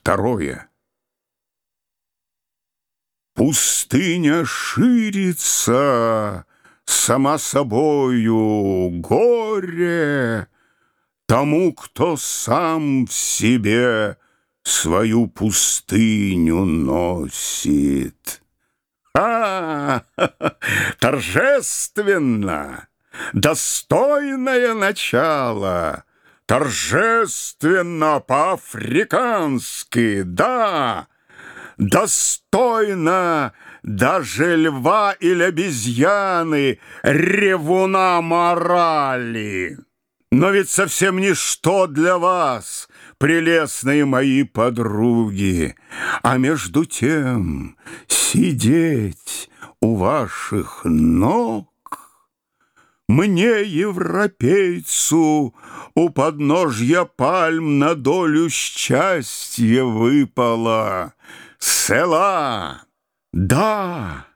Второе. Пустыня ширится сама собою, горе тому, кто сам в себе свою пустыню носит. А, торжественно, достойное начало, торжественно по-африкански, да, достойно даже льва или обезьяны, ревуна морали. Но ведь совсем ничто для вас, прелестные мои подруги, а между тем сидеть у ваших ног мне, европейцу, у подножья пальм на долю счастья выпало. Села! Да,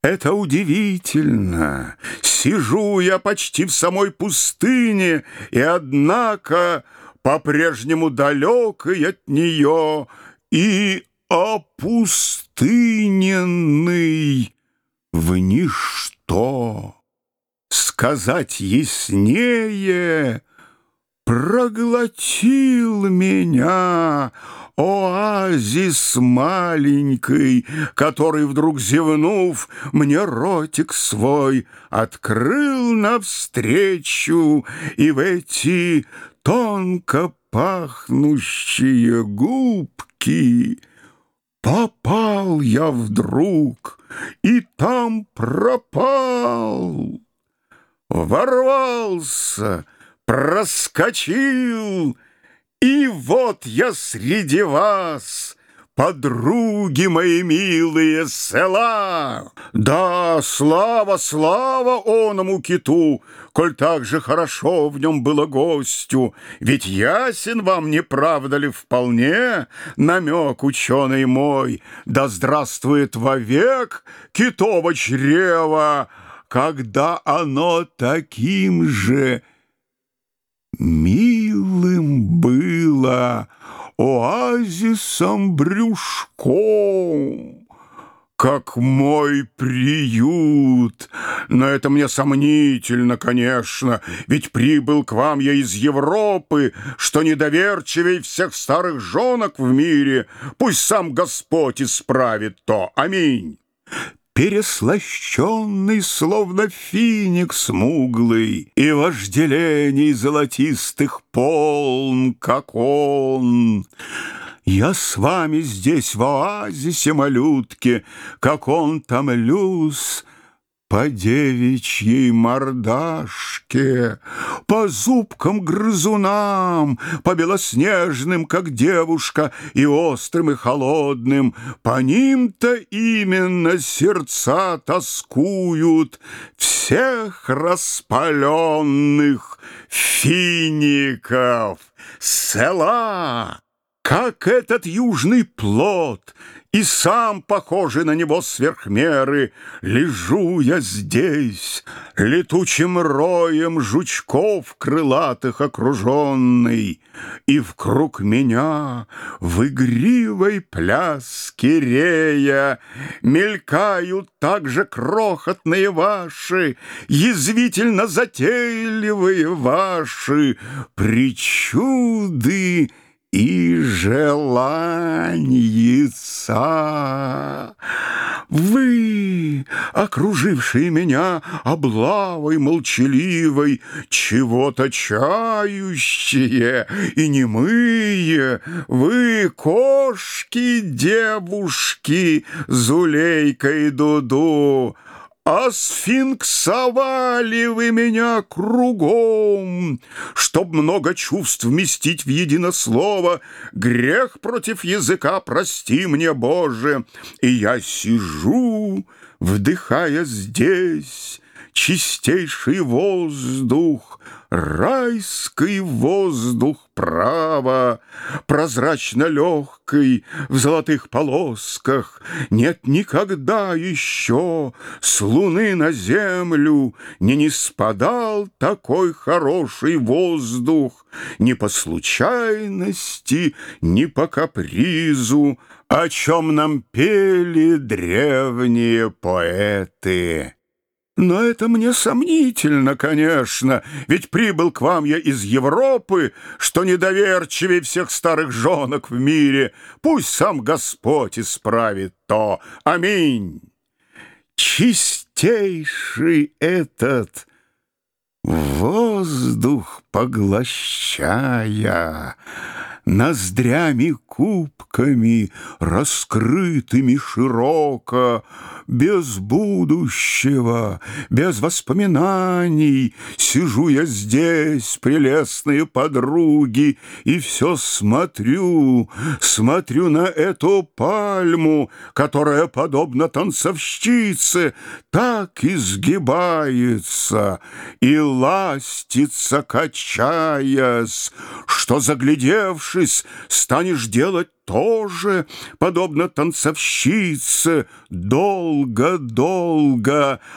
это удивительно. Сижу я почти в самой пустыне, и, однако, по-прежнему далекой от нее и опустыненный в ничто. Сказать яснее, проглотил меня оазис маленький, который, вдруг зевнув, мне ротик свой открыл навстречу, и в эти тонко пахнущие губки попал я вдруг и там пропал. Ворвался, проскочил, и вот я среди вас, подруги мои милые, села. Да, слава, слава оному киту, коль так же хорошо в нем было гостю, ведь ясен вам, не правда ли, вполне намек ученый мой, да здравствует вовек китово чрево, когда оно таким же милым было оазисом брюшком, как мой приют. Но это мне сомнительно, конечно, ведь прибыл к вам я из Европы, что недоверчивей всех старых жонок в мире. Пусть сам Господь исправит то. Аминь переслащенный, словно финик смуглый, и вожделений золотистых полн, как он. Я с вами здесь в оазисе малютке, как он там люс, по девичьей мордашке, По зубкам грызунам, По белоснежным, как девушка, И острым, и холодным, По ним-то именно сердца тоскуют Всех распаленных фиников села. Как этот южный плод и сам, похожий на него сверх меры, Лежу я здесь, летучим роем жучков крылатых окруженный, И вкруг меня в игривой пляске рея Мелькают также крохотные ваши, Язвительно затейливые ваши Причуды и желаньица. Вы, окружившие меня облавой молчаливой, чего-то чающие и немые, вы, кошки, девушки, Зулейка и Дуду, а сфинксовали вы меня кругом, Чтоб много чувств вместить в едино слово, Грех против языка прости мне, Боже, И я сижу, вдыхая здесь чистейший воздух, Райский воздух право, Прозрачно легкий в золотых полосках. Нет никогда еще с луны на землю Не не спадал такой хороший воздух Ни по случайности, ни по капризу, О чем нам пели древние поэты. Но это мне сомнительно, конечно, ведь прибыл к вам я из Европы, что недоверчивее всех старых женок в мире. Пусть сам Господь исправит то. Аминь. Чистейший этот воздух поглощая, Ноздрями кубками, раскрытыми широко, без будущего, без воспоминаний. Сижу я здесь, прелестные подруги, и все смотрю, смотрю на эту пальму, которая, подобно танцовщице, так изгибается и ластится, качаясь, что, заглядевшись, станешь делать тоже, подобно танцовщице, долго-долго,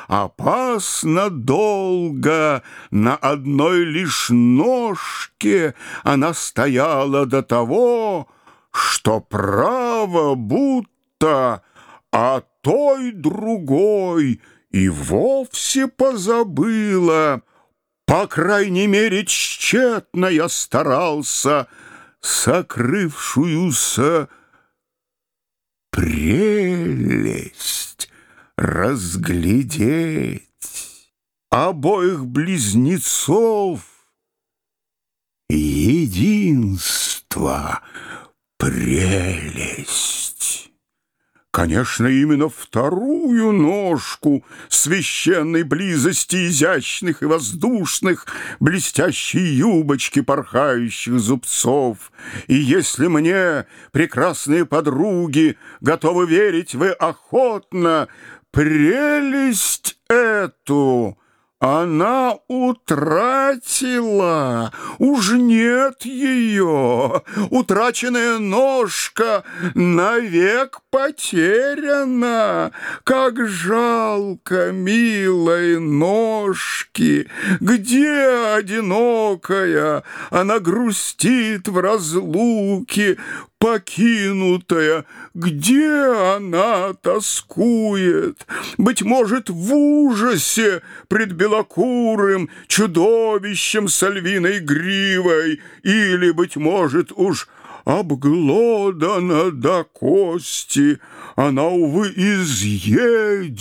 опасно долго, на одной лишь ножке она стояла до того, что право будто, а той другой и вовсе позабыла. По крайней мере, тщетно я старался — сокрывшуюся прелесть разглядеть обоих близнецов единство прелесть. Конечно, именно вторую ножку священной близости изящных и воздушных, блестящей юбочки порхающих зубцов. И если мне, прекрасные подруги, готовы верить вы охотно, прелесть эту — она утратила, уж нет ее, утраченная ножка навек потеряна. Как жалко милой ножки, где одинокая, она грустит в разлуке, покинутая, где она тоскует? Быть может, в ужасе пред белокурым чудовищем с львиной гривой, или, быть может, уж обглодана до кости, она, увы, изъедена,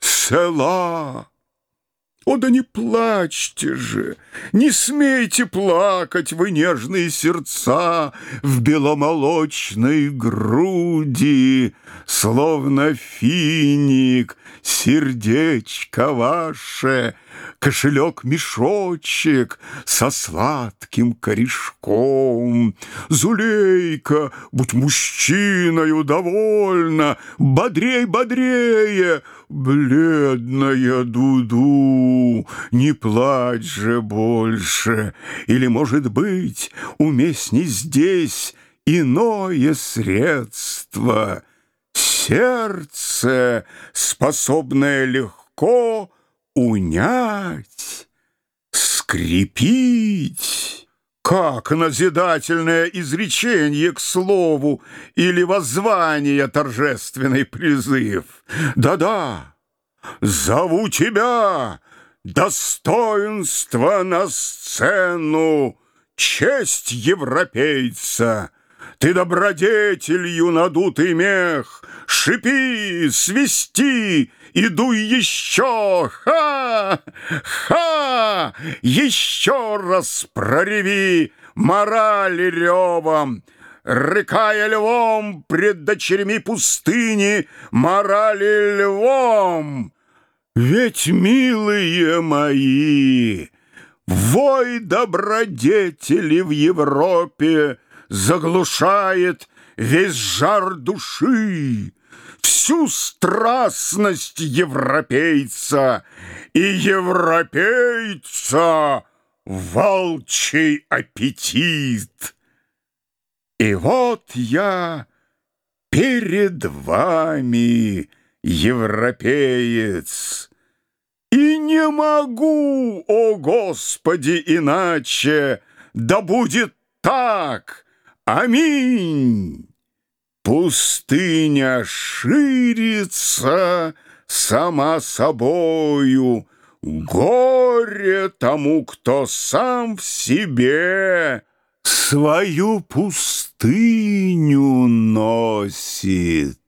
села. О, да не плачьте же, не смейте плакать вы нежные сердца В беломолочной груди, словно финик, сердечко ваше, Кошелек-мешочек со сладким корешком. Зулейка, будь мужчиною довольна, Бодрей, бодрее, бледная Дуду, Не плачь же больше, или, может быть, Уместней здесь иное средство — сердце, способное легко унять, скрепить. Как назидательное изречение к слову или воззвание торжественный призыв. Да-да, зову тебя, достоинство на сцену, честь европейца — ты добродетелью надутый мех, Шипи, свисти и дуй еще! Ха! Ха! Еще раз прореви морали ревом! Рыкая львом пред дочерьми пустыни, Морали львом! Ведь, милые мои, Вой добродетели в Европе — заглушает весь жар души, всю страстность европейца и европейца волчий аппетит. И вот я перед вами, европеец, и не могу, о Господи, иначе, да будет так, аминь. Пустыня ширится сама собою, Горе тому, кто сам в себе свою пустыню носит.